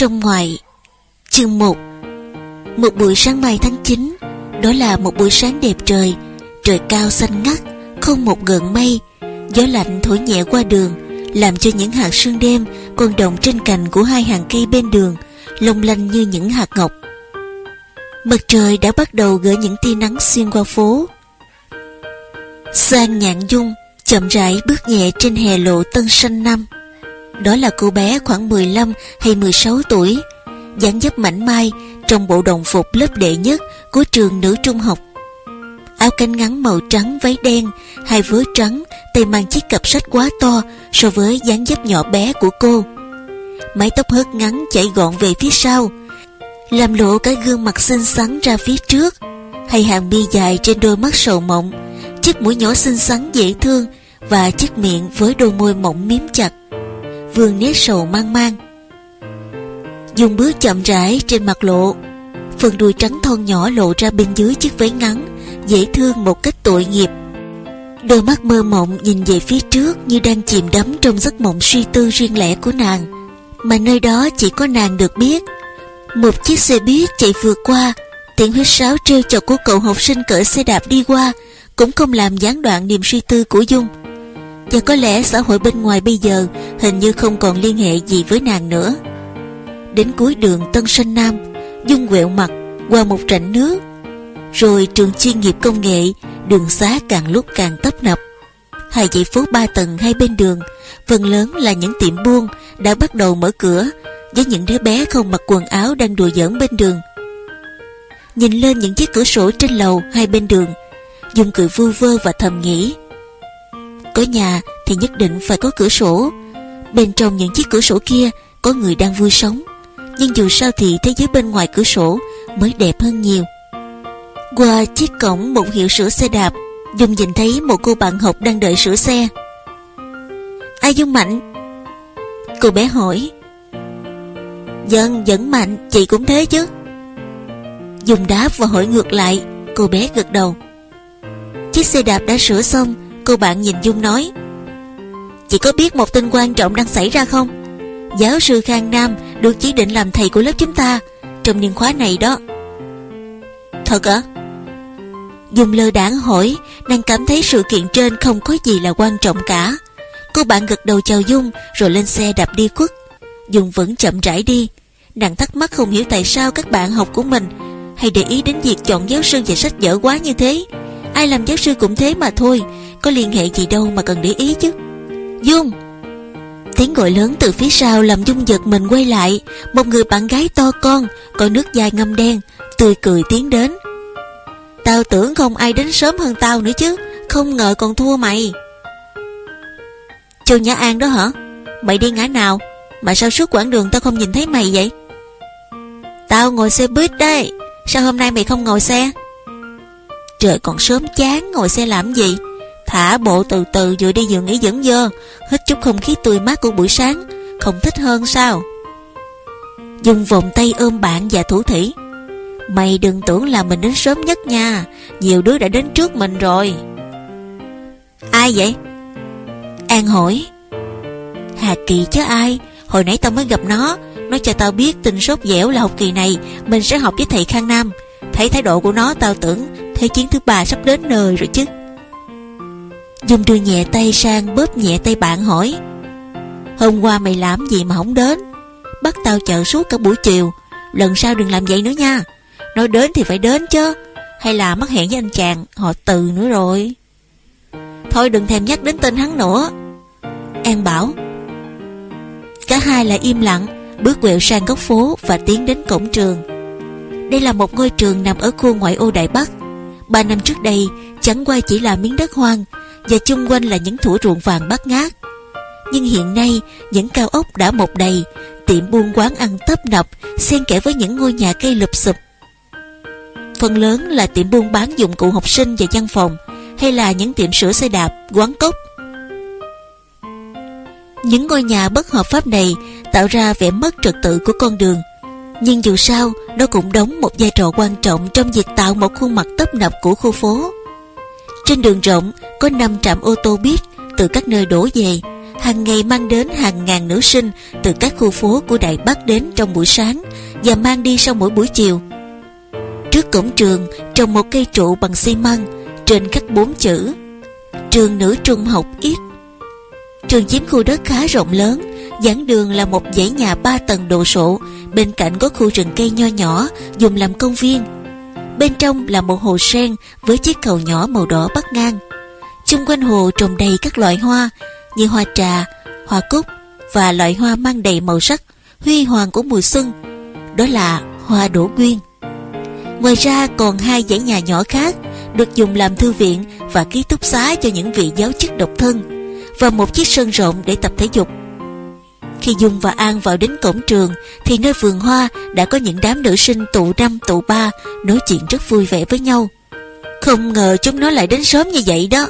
Sông ngoại Chương 1 Một buổi sáng mai tháng 9 Đó là một buổi sáng đẹp trời. Trời cao xanh ngắt, Không một gợn mây. Gió lạnh thổi nhẹ qua đường, Làm cho những hạt sương đêm Còn động trên cành của hai hàng cây bên đường lông lanh như những hạt ngọc. Mặt trời đã bắt đầu gửi những tia nắng xuyên qua phố. Sang nhạn dung Chậm rãi bước nhẹ trên hè lộ tân sanh năm đó là cô bé khoảng 15 hay 16 tuổi, dáng dấp mảnh mai trong bộ đồng phục lớp đệ nhất của trường nữ trung học. Áo cánh ngắn màu trắng váy đen, hai vớ trắng, tay mang chiếc cặp sách quá to so với dáng dấp nhỏ bé của cô. Mái tóc hớt ngắn chảy gọn về phía sau, làm lộ cái gương mặt xinh xắn ra phía trước. Hay hàng mi dài trên đôi mắt sầu mộng, chiếc mũi nhỏ xinh xắn dễ thương và chiếc miệng với đôi môi mỏng miếm chặt vương nét sầu mang mang. Dùng bước chậm rãi trên mặt lộ, phần đùi trắng thon nhỏ lộ ra bên dưới chiếc váy ngắn, dễ thương một cách tội nghiệp. Đôi mắt mơ mộng nhìn về phía trước như đang chìm đắm trong giấc mộng suy tư riêng lẻ của nàng. Mà nơi đó chỉ có nàng được biết. Một chiếc xe buýt chạy vượt qua, tiếng huýt sáo trêu chọc của cậu học sinh cởi xe đạp đi qua, cũng không làm gián đoạn niềm suy tư của dung và có lẽ xã hội bên ngoài bây giờ hình như không còn liên hệ gì với nàng nữa. Đến cuối đường Tân sơn Nam, Dung quẹo mặt qua một rãnh nước. Rồi trường chuyên nghiệp công nghệ, Đường xá càng lúc càng tấp nập. Hai dãy phố ba tầng hai bên đường, Phần lớn là những tiệm buôn Đã bắt đầu mở cửa, Với những đứa bé không mặc quần áo Đang đùa giỡn bên đường. Nhìn lên những chiếc cửa sổ trên lầu Hai bên đường, Dung cười vu vơ và thầm nghĩ có nhà thì nhất định phải có cửa sổ. Bên trong những chiếc cửa sổ kia, Có người đang vui sống. Nhưng dù sao thì thế giới bên ngoài cửa sổ mới đẹp hơn nhiều. Qua chiếc cổng một hiệu sửa xe đạp, Dung nhìn thấy một cô bạn học đang đợi sửa xe. Ai Dung Mạnh? Cô bé hỏi. Dân vẫn mạnh, Chị cũng thế chứ. Dung đáp và hỏi ngược lại, Cô bé gật đầu. Chiếc xe đạp đã sửa xong Cô bạn nhìn Dung nói Chị có biết một tin quan trọng đang xảy ra không Giáo sư Khang Nam được chỉ định làm thầy của lớp chúng ta trong niên khóa này đó. Thật ạ? Dung lơ đảng hỏi, đang cảm thấy sự kiện trên không có gì là quan trọng cả. Cô bạn gật đầu chào Dung rồi lên xe đạp đi khuất. Dung vẫn chậm rãi đi. Nàng thắc mắc không hiểu tại sao các bạn học của mình hay để ý đến việc chọn giáo sư và sách vở quá như thế. Ai làm giáo sư cũng thế mà thôi, có liên hệ gì đâu mà cần để ý chứ. Dung! Tiếng gọi lớn từ phía sau làm Dung giật mình quay lại. Một người bạn gái to con, Có nước dài ngâm đen, Tươi cười tiến đến. Tao tưởng không ai đến sớm hơn tao nữa chứ, Không ngờ còn thua mày. Châu Nhã An đó hả? Mày đi ngã nào? Mà sao suốt quãng đường tao không nhìn thấy mày vậy? Tao ngồi xe buýt đây. Sao hôm nay mày không ngồi xe? Trời còn sớm chán, ngồi xe làm gì? Thả bộ từ từ vừa đi vừa nghỉ dẫn dơ. Hít chút không khí tươi mát của buổi sáng. Không thích hơn sao? Dùng vòng tay ôm bạn và thủ thủy Mày đừng tưởng là mình đến sớm nhất nha. Nhiều đứa đã đến trước mình rồi. Ai vậy? An hỏi. Hà Kỳ chứ ai? Hồi nãy tao mới gặp nó. Nó cho tao biết tin sốt dẻo là học kỳ này Mình sẽ học với thầy Khang Nam. Thấy thái độ của nó, tao tưởng Thế chiến thứ ba sắp đến nơi rồi chứ. Dung đưa nhẹ tay sang bóp nhẹ tay bạn hỏi, Hôm qua mày làm gì mà không đến? Bắt tao chờ suốt cả buổi chiều, Lần sau đừng làm vậy nữa nha. Nói đến thì phải đến chứ, Hay là mắc hẹn với anh chàng, Họ từ nữa rồi. Thôi đừng thèm nhắc đến tên hắn nữa. An bảo, Cả hai lại im lặng, Bước quẹo sang góc phố Và tiến đến cổng trường. Đây là một ngôi trường nằm ở khu ngoại ô Đại Bắc. Ba năm trước đây, Chẳng qua chỉ là miếng đất hoang và chung quanh là những thủa ruộng vàng bát ngát. Nhưng hiện nay, những cao ốc đã mọc đầy, tiệm buôn quán ăn tấp nập, xen kẽ với những ngôi nhà cây lụp xụp. Phần lớn là tiệm buôn bán dụng cụ học sinh và văn phòng, hay là những tiệm sửa xe đạp, quán cốc. Những ngôi nhà bất hợp pháp này tạo ra vẻ mất trật tự của con đường. Nhưng dù sao, nó cũng đóng một vai trò quan trọng trong việc tạo một khuôn mặt tấp nập của khu phố. Trên đường rộng có 5 trạm ô tô buýt từ các nơi đổ về, hàng ngày mang đến hàng ngàn nữ sinh từ các khu phố của Đại Bắc đến trong buổi sáng và mang đi sau mỗi buổi chiều. Trước cổng trường trồng một cây trụ bằng xi măng, trên khắc bốn chữ Trường nữ trung học ít. Trường chiếm khu đất khá rộng lớn, giảng đường là một dãy nhà ba tầng đồ sộ, bên cạnh có khu rừng cây nho nhỏ dùng làm công viên. Bên trong là một hồ sen với chiếc cầu nhỏ màu đỏ bắc ngang. Chung quanh hồ trồng đầy các loại hoa như hoa trà, hoa cúc và loại hoa mang đầy màu sắc huy hoàng của mùa xuân. Đó là hoa đỗ quyên. Ngoài ra còn hai dãy nhà nhỏ khác được dùng làm thư viện và ký túc xá cho những vị giáo chức độc thân và một chiếc sân rộng để tập thể dục. Khi Dung và An vào đến cổng trường, thì nơi vườn hoa đã có những đám nữ sinh tụ năm, tụ ba, nói chuyện rất vui vẻ với nhau. Không ngờ chúng nó lại đến sớm như vậy đó.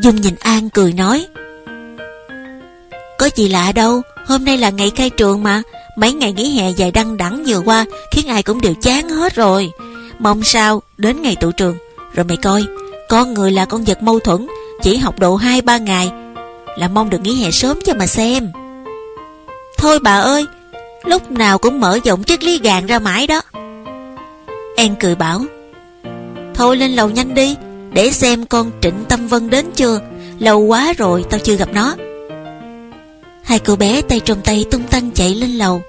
Dung nhìn An cười nói, Có gì lạ đâu, Hôm nay là ngày khai trường mà Mấy ngày nghỉ hè dài đăng đẳng vừa qua, Khiến ai cũng đều chán hết rồi Mong sao đến ngày tụ trường Rồi mày coi, Con người là con vật mâu thuẫn, Chỉ học độ 2-3 ngày Là mong được nghỉ hè sớm cho mà xem Thôi bà ơi, Lúc nào cũng mở rộng triết lý gàn ra mãi đó. An cười bảo, Thôi lên lầu nhanh đi, Để xem con Trịnh Tâm Vân đến chưa. Lâu quá rồi tao chưa gặp nó. Hai cô bé tay trong tay tung tăng chạy lên lầu.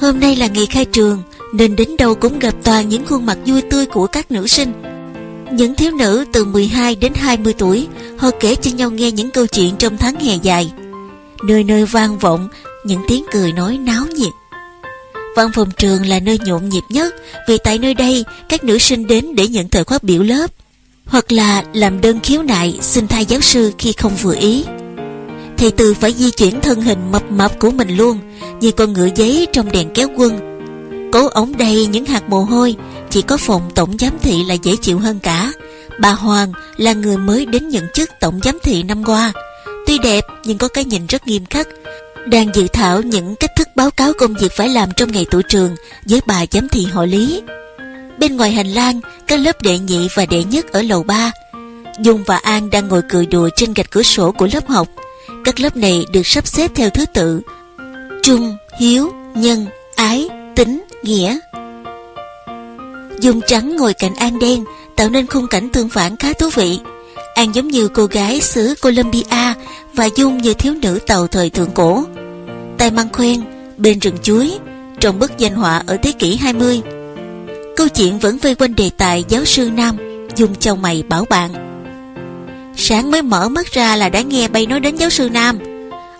Hôm nay là ngày khai trường, Nên đến đâu cũng gặp toàn những khuôn mặt vui tươi của các nữ sinh. Những thiếu nữ từ 12 đến 20 tuổi, Họ kể cho nhau nghe những câu chuyện trong tháng hè dài. Nơi nơi vang vọng những tiếng cười nói náo nhiệt. Văn phòng trường là nơi nhộn nhịp nhất, Vì tại nơi đây, các nữ sinh đến để nhận thời khóa biểu lớp, Hoặc là làm đơn khiếu nại xin thay giáo sư khi không vừa ý. Thầy Từ phải di chuyển thân hình mập mập của mình luôn, Như con ngựa giấy trong đèn kéo quân. Cố ống đầy những hạt mồ hôi, Chỉ có phòng tổng giám thị là dễ chịu hơn cả. Bà Hoàng là người mới đến nhận chức tổng giám thị năm qua. Tuy đẹp, nhưng có cái nhìn rất nghiêm khắc đang dự thảo những cách thức báo cáo công việc phải làm trong ngày tụ trường Với bà giám thị hội lý. Bên ngoài hành lang Các lớp đệ nhị và đệ nhất ở lầu 3 Dung và An đang ngồi cười đùa trên gạch cửa sổ của lớp học. Các lớp này được sắp xếp theo thứ tự Trung, Hiếu, Nhân, Ái, Tính, Nghĩa. Dung trắng ngồi cạnh An đen Tạo nên khung cảnh tương phản khá thú vị. An giống như cô gái xứ Colombia Và Dung như thiếu nữ tàu thời thượng cổ. Tay mang khoen Bên rừng chuối Trong bức danh họa ở thế kỷ 20 Câu chuyện vẫn vây quanh đề tài giáo sư Nam Dung châu mày bảo bạn. Sáng mới mở mắt ra là đã nghe bay nói đến giáo sư Nam.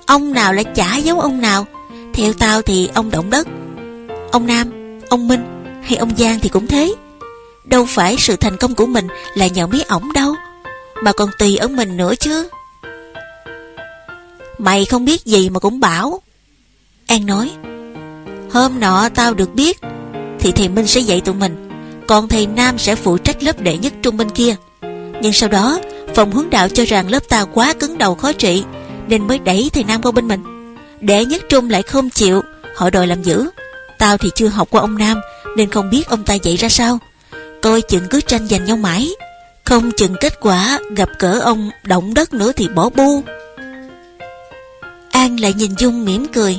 Ông nào là chả giống ông nào. Theo tao thì ông động đất. Ông Nam, ông Minh hay ông Giang thì cũng thế. Đâu phải sự thành công của mình là nhờ mấy ổng đâu. Mà còn tùy ở mình nữa chứ. Mày không biết gì mà cũng bảo. An nói, Hôm nọ tao được biết, Thì thầy Minh sẽ dạy tụi mình. Còn thầy Nam sẽ phụ trách lớp đệ nhất trung bên kia. Nhưng sau đó, Phòng hướng đạo cho rằng lớp ta quá cứng đầu khó trị, Nên mới đẩy thầy Nam qua bên mình. Đệ nhất trung lại không chịu, Họ đòi làm giữ Tao thì chưa học qua ông Nam, Nên không biết ông ta dạy ra sao. Coi chừng cứ tranh giành nhau mãi. Không chừng kết quả gặp cỡ ông động đất nữa thì bỏ bu An lại nhìn Dung mỉm cười.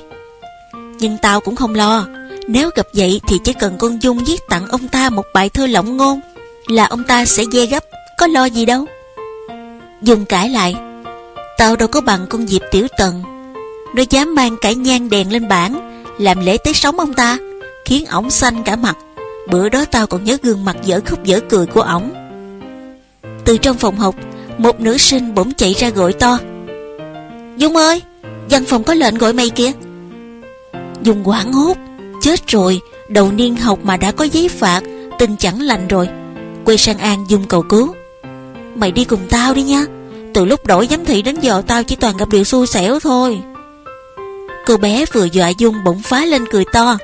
Nhưng tao cũng không lo. Nếu gặp vậy thì chỉ cần con Dung viết tặng ông ta một bài thơ lộng ngôn Là ông ta sẽ dê gấp, Có lo gì đâu. Dung cãi lại. Tao đâu có bằng con Diệp Tiểu Tần. Nó dám mang cả nhang đèn lên bảng, Làm lễ tế sống ông ta, Khiến ổng xanh cả mặt. Bữa đó tao còn nhớ gương mặt dở khóc dở cười của ổng. Từ trong phòng học, Một nữ sinh bỗng chạy ra gọi to. Dung ơi, Văn phòng có lệnh gọi mày kìa. Dung hoảng hốt, Chết rồi, Đầu niên học mà đã có giấy phạt, Tình chẳng lành rồi. Quay sang An Dung cầu cứu. Mày đi cùng tao đi nha, Từ lúc đổi giám thị đến giờ tao chỉ toàn gặp điều xui xẻo thôi. Cô bé vừa dọa Dung bỗng phá lên cười to.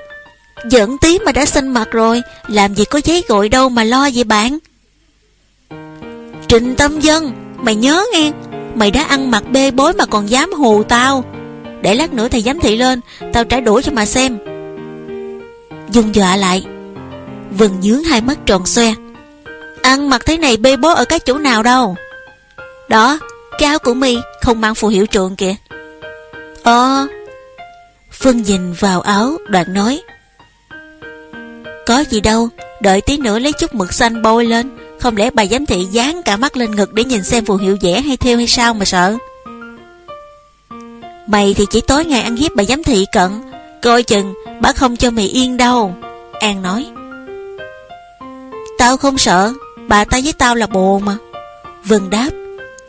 Giỡn tí mà đã xanh mặt rồi, Làm gì có giấy gọi đâu mà lo vậy bạn? Trịnh Tâm Dân, Mày nhớ nghe. Mày đã ăn mặc bê bối mà còn dám hù tao. Để lát nữa thầy giám thị lên, Tao trả đũa cho mà xem. Dung dọa lại. Vân nhướng hai mắt tròn xoe. Ăn mặc thế này bê bối ở cái chỗ nào đâu? Đó, Cái áo của mi không mang phù hiệu trường kìa. Ờ. Phương nhìn vào áo, đoạn nói. Có gì đâu, Đợi tí nữa lấy chút mực xanh bôi lên không lẽ bà giám thị dán cả mắt lên ngực Để nhìn xem phù hiệu vẽ hay theo hay sao mà sợ? Mày thì chỉ tối ngày ăn hiếp bà giám thị cận. Coi chừng, bà không cho mày yên đâu. An nói. Tao không sợ, Bà ta với tao là bồ mà. Vân đáp.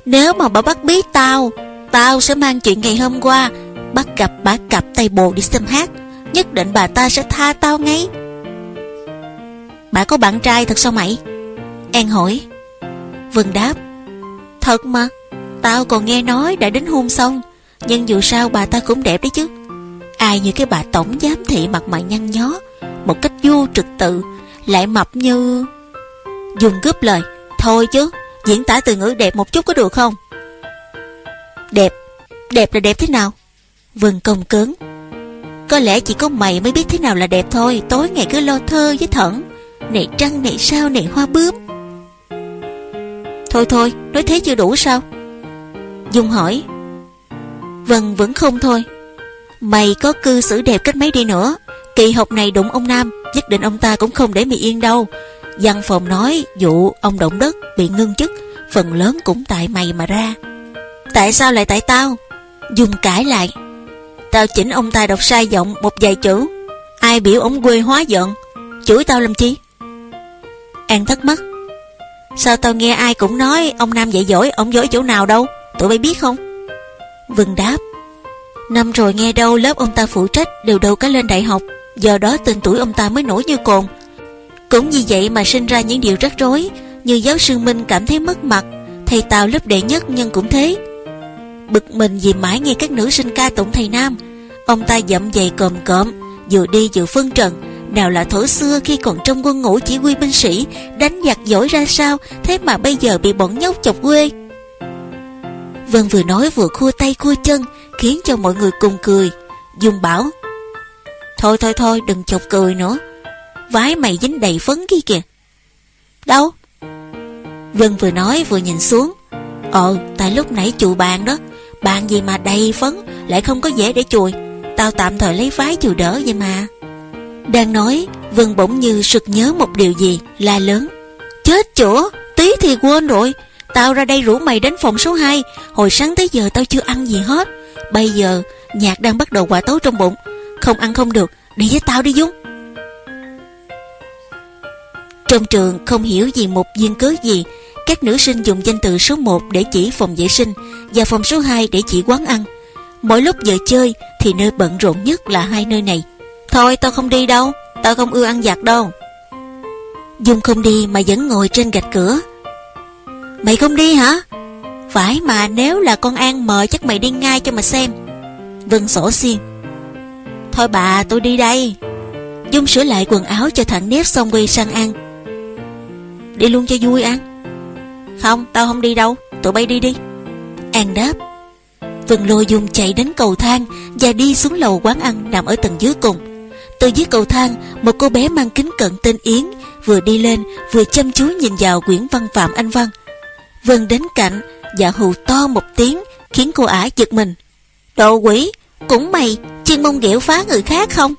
Nếu mà bà bắt bí tao Tao sẽ mang chuyện ngày hôm qua. Bắt gặp bà cặp tay bồ đi xem hát. Nhất định bà ta sẽ tha tao ngay. Bà có bạn trai thật sao mày? An hỏi. Vân đáp, Thật mà, Tao còn nghe nói đã đến hôn xong, Nhưng dù sao bà ta cũng đẹp đấy chứ. Ai như cái bà tổng giám thị mặt mày nhăn nhó, Một cách vô trực tự, Lại mập như Dùng cướp lời, Thôi chứ, Diễn tả từ ngữ đẹp một chút có được không? Đẹp Đẹp là đẹp thế nào? Vân công cứng. Có lẽ chỉ có mày mới biết thế nào là đẹp thôi, Tối ngày cứ lo thơ với thẩn Này trăng, này sao, này hoa bướm. Thôi thôi, Nói thế chưa đủ sao? Dung hỏi. Vân vẫn không thôi. Mày có cư xử đẹp cách mấy đi nữa. Kỳ học này đụng ông Nam, Nhất định ông ta cũng không để mày yên đâu. Văn phòng nói vụ ông động đất bị ngưng chức, Phần lớn cũng tại mày mà ra. Tại sao lại tại tao? Dung cãi lại. Tao chỉnh ông ta đọc sai giọng một vài chữ. Ai biểu ông quê hóa giận? Chửi tao làm chi? An thắc mắc. Sao tao nghe ai cũng nói Ông Nam dạy giỏi, Ông giỏi chỗ nào đâu? Tụi bay biết không? Vân đáp, Năm rồi nghe đâu, lớp ông ta phụ trách Đều đầu cá lên đại học. Giờ đó tên tuổi ông ta mới nổi như cồn. Cũng vì vậy mà sinh ra những điều rắc rối, Như giáo sư Minh cảm thấy mất mặt, Thầy Tào lớp đệ nhất nhưng cũng thế. Bực mình vì mãi nghe các nữ sinh ca tụng thầy Nam. Ông ta dậm dày còm cộm Vừa đi vừa phân trần nào là thổ xưa khi còn trong quân ngũ chỉ huy binh sĩ, Đánh giặc giỏi ra sao, Thế mà bây giờ bị bọn nhóc chọc quê Vân vừa nói vừa khua tay khua chân, Khiến cho mọi người cùng cười. Dung bảo, Thôi thôi thôi, đừng chọc cười nữa. Vái mày dính đầy phấn kia kìa. Đâu? Vân vừa nói vừa nhìn xuống. Ờ tại lúc nãy chùi bàn đó. Bàn gì mà đầy phấn, Lại không có dễ để chùi. Tao tạm thời lấy vái chùi đỡ vậy mà. Đang nói, Vân bỗng như sực nhớ một điều gì, La lớn. Chết chữa Tí thì quên rồi. Tao ra đây rủ mày đến phòng số 2 Hồi sáng tới giờ tao chưa ăn gì hết. Bây giờ, nhạc đang bắt đầu quả tấu trong bụng. Không ăn không được, Đi với tao đi Dung. Trong trường không hiểu gì một duyên cớ gì, Các nữ sinh dùng danh từ số 1 để chỉ phòng vệ sinh Và phòng số 2 để chỉ quán ăn. Mỗi lúc giờ chơi Thì nơi bận rộn nhất là hai nơi này. Thôi, tao không đi đâu. Tao không ưa ăn giặt đâu. Dung không đi mà vẫn ngồi trên gạch cửa. Mày không đi hả? Phải mà, nếu là con An mời Chắc mày đi ngay cho mà xem. Vân sổ xiên. Thôi bà, tôi đi đây. Dung sửa lại quần áo cho thẳng nếp xong quay sang An. Đi luôn cho vui, An. Không, tao không đi đâu. Tụi bay đi đi. An đáp. Vân lôi Dung chạy đến cầu thang Và đi xuống lầu quán ăn nằm ở tầng dưới cùng. Từ dưới cầu thang Một cô bé mang kính cận tên Yến Vừa đi lên vừa chăm chú nhìn vào quyển văn phạm anh văn Vân đến cạnh và hù to một tiếng khiến cô ả giật mình. Đồ quỷ, cũng mày chuyên mông ghẹo phá người khác không?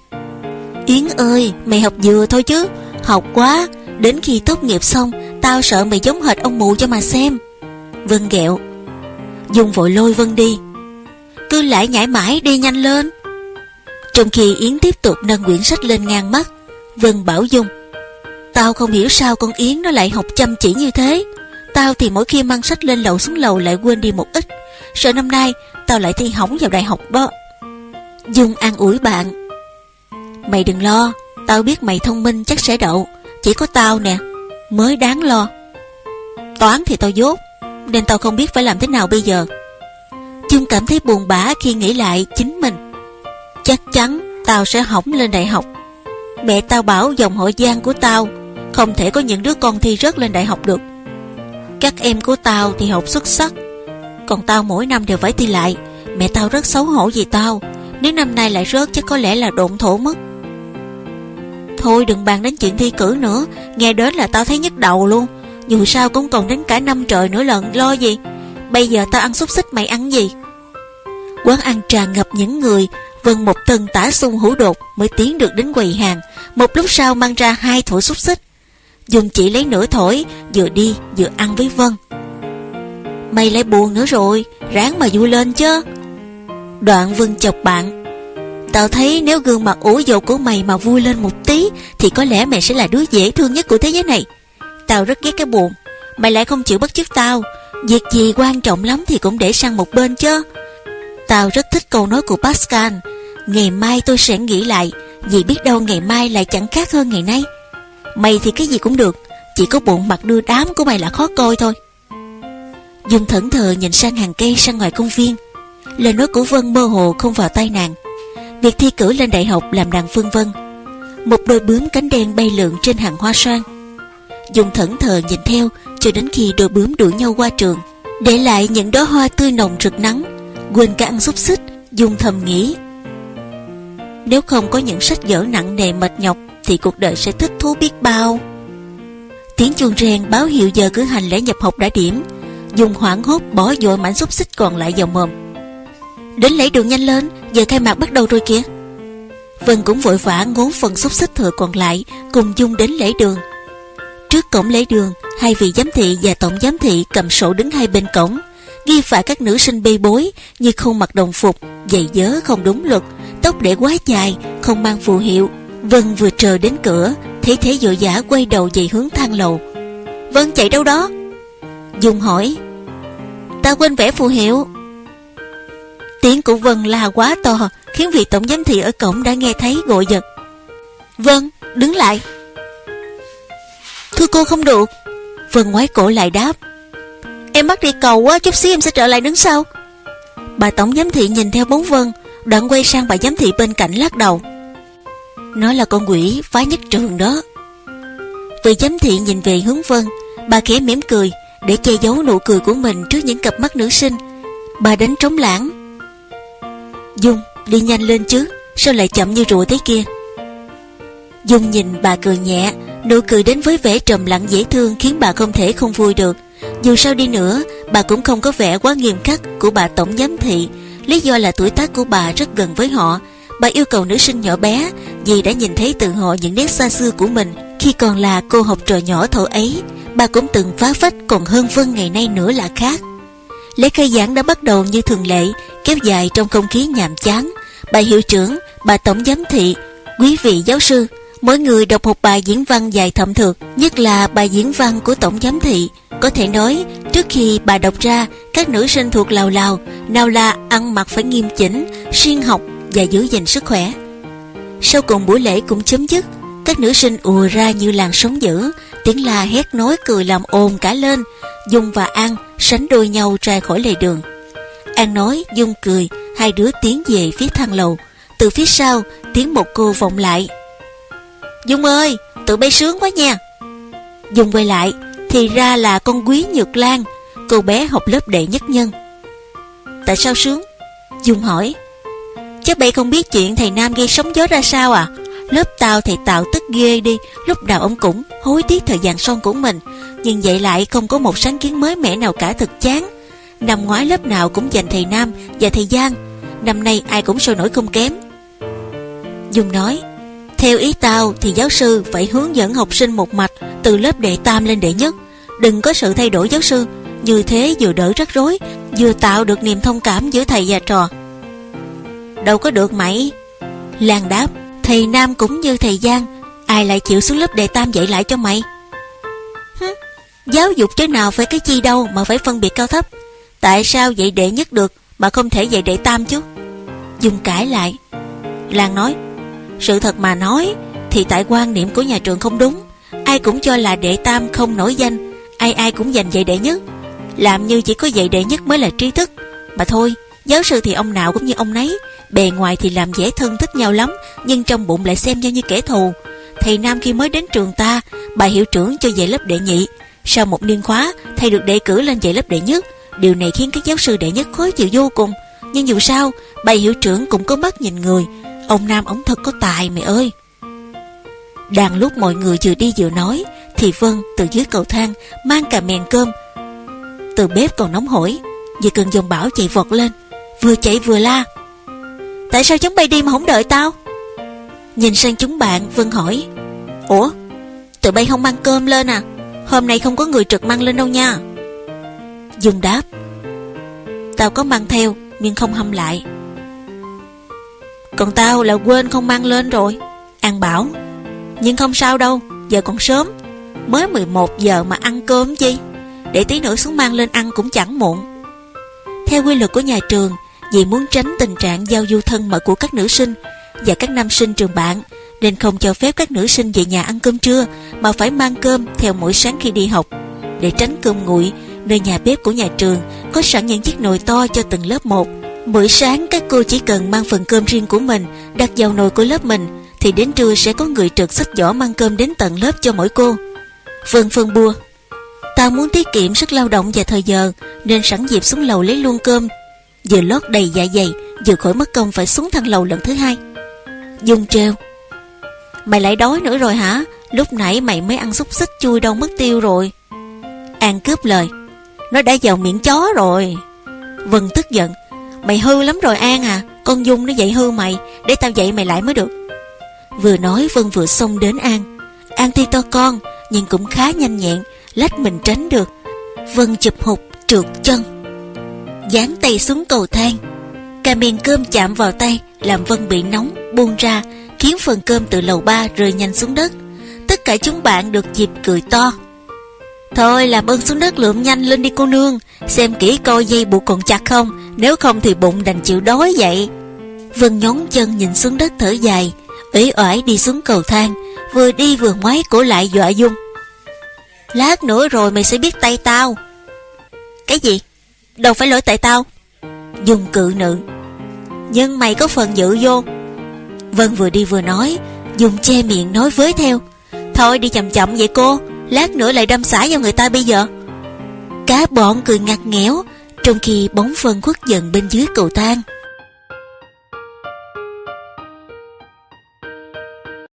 Yến ơi, mày học vừa thôi chứ, học quá, đến khi tốt nghiệp xong, tao sợ mày giống hệt ông mụ cho mà xem. Vân ghẹo. Dung vội lôi Vân đi. Cứ lại nhảy mãi đi nhanh lên. Trong khi Yến tiếp tục nâng quyển sách lên ngang mắt, Vân bảo Dung. Tao không hiểu sao con Yến nó lại học chăm chỉ như thế. Tao thì mỗi khi mang sách lên lầu xuống lầu lại quên đi một ít Sợ năm nay tao lại thi hỏng vào đại học đó Dung an ủi bạn Mày đừng lo Tao biết mày thông minh chắc sẽ đậu Chỉ có tao nè Mới đáng lo Toán thì tao dốt Nên tao không biết phải làm thế nào bây giờ Dung cảm thấy buồn bã khi nghĩ lại chính mình Chắc chắn tao sẽ hỏng lên đại học. Mẹ tao bảo dòng họ giang của tao Không thể có những đứa con thi rớt lên đại học được. Các em của tao thì học xuất sắc, Còn tao mỗi năm đều phải thi lại. Mẹ tao rất xấu hổ vì tao, Nếu năm nay lại rớt chắc có lẽ là độn thổ mất. Thôi đừng bàn đến chuyện thi cử nữa, Nghe đến là tao thấy nhức đầu luôn. Dù sao cũng còn đến cả năm trời nữa lần Lo gì? Bây giờ tao ăn xúc xích mày ăn gì? Quán ăn tràn ngập những người Vân một tầng tả sung hữu đột Mới tiến được đến quầy hàng. Một lúc sau mang ra hai thổi xúc xích. Dùng chỉ lấy nửa thổi Vừa đi vừa ăn với Vân. Mày lại buồn nữa rồi, Ráng mà vui lên chứ. Đoạn Vân chọc bạn. Tao thấy nếu gương mặt ủ dột của mày mà vui lên một tí, Thì có lẽ mày sẽ là đứa dễ thương nhất của thế giới này. Tao rất ghét cái buồn. Mày lại không chịu bắt chước tao. Việc gì quan trọng lắm thì cũng để sang một bên chứ. Tao rất thích câu nói của Pascal. Ngày mai tôi sẽ nghĩ lại, Vì biết đâu ngày mai lại chẳng khác hơn ngày nay. Mày thì cái gì cũng được, Chỉ có bụng mặt đưa đám của mày là khó coi thôi. Dung thẫn thờ nhìn sang hàng cây sang ngoài công viên. Lời nói của Vân mơ hồ không vào tay nàng. Việc thi cử lên đại học làm nàng phương vân. Một đôi bướm cánh đen bay lượn trên hàng hoa xoan Dung thẫn thờ nhìn theo, Cho đến khi đôi bướm đuổi nhau qua trường. Để lại những đóa hoa tươi nồng rực nắng, Quên cả ăn xúc xích, Dung thầm nghĩ. Nếu không có những sách vở nặng nề mệt nhọc, Thì cuộc đời sẽ thích thú biết bao. Tiếng chuông rèn báo hiệu giờ cử hành lễ nhập học đã điểm. Dùng hoảng hốt bỏ dội mảnh xúc xích còn lại vào mồm. Đến lễ đường nhanh lên, Giờ khai mạc bắt đầu rồi kìa. Vân cũng vội vã ngốn phần xúc xích thừa còn lại, Cùng Dung đến lễ đường. Trước cổng lễ đường, Hai vị giám thị và tổng giám thị cầm sổ đứng hai bên cổng. Ghi phải các nữ sinh bê bối, Như không mặc đồng phục Giày dớ không đúng luật. Tóc để quá dài, Không mang phù hiệu. Vân vừa chờ đến cửa, Thấy thế vội vã quay đầu về hướng thang lầu. Vân chạy đâu đó? Dung hỏi. Ta quên vẽ phù hiệu. Tiếng của Vân la quá to, Khiến vị tổng giám thị ở cổng đã nghe thấy gội giật. Vân, đứng lại. Thưa cô không được. Vân ngoái cổ lại đáp. Em bắt đi cầu quá, Chút xíu em sẽ trở lại đứng sau. Bà tổng giám thị nhìn theo bóng Vân. Đoạn quay sang bà giám thị bên cạnh lắc đầu. Nó là con quỷ phá nhất trường đó. Vị giám thị nhìn về hướng Vân, Bà khẽ mỉm cười Để che giấu nụ cười của mình trước những cặp mắt nữ sinh. Bà đánh trống lãng. Dung, đi nhanh lên chứ, Sao lại chậm như rùa thế kia? Dung nhìn bà cười nhẹ, Nụ cười đến với vẻ trầm lặng dễ thương Khiến bà không thể không vui được. Dù sao đi nữa, Bà cũng không có vẻ quá nghiêm khắc Của bà tổng giám thị Lý do là tuổi tác của bà rất gần với họ. Bà yêu cầu nữ sinh nhỏ bé Vì đã nhìn thấy từ họ những nét xa xưa của mình. Khi còn là cô học trò nhỏ thổ ấy Bà cũng từng phá phách Còn hơn Vân ngày nay nữa là khác. Lễ khai giảng đã bắt đầu như thường lệ Kéo dài trong không khí nhàm chán. Bà hiệu trưởng, bà tổng giám thị Quý vị giáo sư Mỗi người đọc một bài diễn văn dài thậm thược Nhất là bài diễn văn của tổng giám thị. Có thể nói, Trước khi bà đọc ra, Các nữ sinh thuộc lào lào Nào là ăn mặc phải nghiêm chỉnh siêng học và giữ gìn sức khỏe. Sau cùng buổi lễ cũng chấm dứt, Các nữ sinh ùa ra như làn sóng dữ, Tiếng la hét nói cười làm ồn cả lên Dung và An sánh đôi nhau ra khỏi lề đường. An nói, Dung cười, Hai đứa tiến về phía thang lầu. Từ phía sau, tiếng một cô vọng lại. Dung ơi Tụi bay sướng quá nha. Dung quay lại, Thì ra là con quý Nhược Lan Cô bé học lớp đệ nhất nhân. Tại sao sướng? Dung hỏi. Chắc bay không biết chuyện thầy Nam gây sóng gió ra sao à? Lớp tao thầy tạo tức ghê đi, Lúc nào ông cũng hối tiếc thời gian son của mình. Nhưng vậy lại không có một sáng kiến mới mẻ nào cả thật chán. Năm ngoái lớp nào cũng dành thầy Nam và thầy Giang. Năm nay ai cũng sôi nổi không kém. Dung nói. Theo ý tao thì giáo sư phải hướng dẫn học sinh một mạch Từ lớp đệ tam lên đệ nhất. Đừng có sự thay đổi giáo sư. Như thế vừa đỡ rắc rối Vừa tạo được niềm thông cảm giữa thầy và trò. Đâu có được mày. Lan đáp Thầy Nam cũng như thầy Giang Ai lại chịu xuống lớp đệ tam dạy lại cho mày? Hứ, Giáo dục thế nào phải cái chi đâu Mà phải phân biệt cao thấp. Tại sao dạy đệ nhất được Mà không thể dạy đệ tam chứ? Dung cãi lại. Lan nói sự thật mà nói, Thì tại quan niệm của nhà trường không đúng. Ai cũng cho là đệ tam không nổi danh, Ai ai cũng giành dạy đệ nhất. Làm như chỉ có dạy đệ nhất mới là trí thức. Mà thôi, Giáo sư thì ông nào cũng như ông nấy. Bề ngoài thì làm dễ thân thích nhau lắm, Nhưng trong bụng lại xem nhau như kẻ thù. Thầy Nam khi mới đến trường ta, Bà hiệu trưởng cho dạy lớp đệ nhị. Sau một niên khóa, Thầy được đề cử lên dạy lớp đệ nhất. Điều này khiến các giáo sư đệ nhất khó chịu vô cùng. Nhưng dù sao, Bà hiệu trưởng cũng có mắt nhìn người Ông Nam ổng thật có tài mẹ ơi. Đang lúc mọi người vừa đi vừa nói, Thì Vân từ dưới cầu thang Mang cả mèn cơm. Từ bếp còn nóng hổi Vì cơn dòng bão chạy vọt lên, Vừa chạy vừa la. Tại sao chúng bay đi mà không đợi tao? Nhìn sang chúng bạn, Vân hỏi. Ủa, tụi bay không mang cơm lên à? Hôm nay không có người trực mang lên đâu nha. Dung đáp. Tao có mang theo, Nhưng không hâm lại. Còn tao là quên không mang lên rồi. An bảo, Nhưng không sao đâu, Giờ còn sớm. Mới 11 giờ mà ăn cơm chi? Để tí nữa xuống mang lên ăn cũng chẳng muộn. Theo quy luật của nhà trường, Vì muốn tránh tình trạng giao du thân mật của các nữ sinh Và các nam sinh trường bạn Nên không cho phép các nữ sinh về nhà ăn cơm trưa, Mà phải mang cơm theo mỗi sáng khi đi học. Để tránh cơm nguội, Nơi nhà bếp của nhà trường Có sẵn những chiếc nồi to cho từng lớp một. Buổi sáng, các cô chỉ cần mang phần cơm riêng của mình, Đặt vào nồi của lớp mình, Thì đến trưa sẽ có người trực sách giỏ mang cơm đến tận lớp cho mỗi cô. Vân phân bua, ta muốn tiết kiệm sức lao động và thời giờ, Nên sẵn dịp xuống lầu lấy luôn cơm. Vừa lót đầy dạ dày, Vừa khỏi mất công phải xuống thang lầu lần thứ hai. Dung treo, Mày lại đói nữa rồi hả? Lúc nãy mày mới ăn xúc xích chui đâu mất tiêu rồi. An cướp lời, Nó đã vào miệng chó rồi. Vân tức giận Mày hư lắm rồi, An à. Con Dung nó dạy hư mày. Để tao dạy mày lại mới được. Vừa nói, Vân vừa xông đến An. An tuy to con, Nhưng cũng khá nhanh nhẹn, Lách mình tránh được. Vân chụp hụt, trượt chân. Dán tay xuống cầu thang. Cà miền cơm chạm vào tay, Làm Vân bị nóng, buông ra, Khiến phần cơm từ lầu ba rơi nhanh xuống đất. Tất cả chúng bạn được dịp cười to. Thôi làm ơn xuống đất lượm nhanh lên đi cô nương, Xem kỹ coi dây buộc còn chặt không, Nếu không thì bụng đành chịu đói vậy. Vân nhón chân nhìn xuống đất thở dài ủy oải đi xuống cầu thang, Vừa đi vừa ngoái cổ lại dọa Dung. Lát nữa rồi mày sẽ biết tay tao. Cái gì? Đâu phải lỗi tại tao? Dung cự nữ. Nhưng mày có phần dự vô. Vân vừa đi vừa nói Dung che miệng nói với theo. Thôi đi chậm chậm vậy cô. Lát nữa lại đâm xả vào người ta bây giờ. Cả bọn cười ngặt nghẽo, Trong khi bóng phân khuất dần bên dưới cầu thang.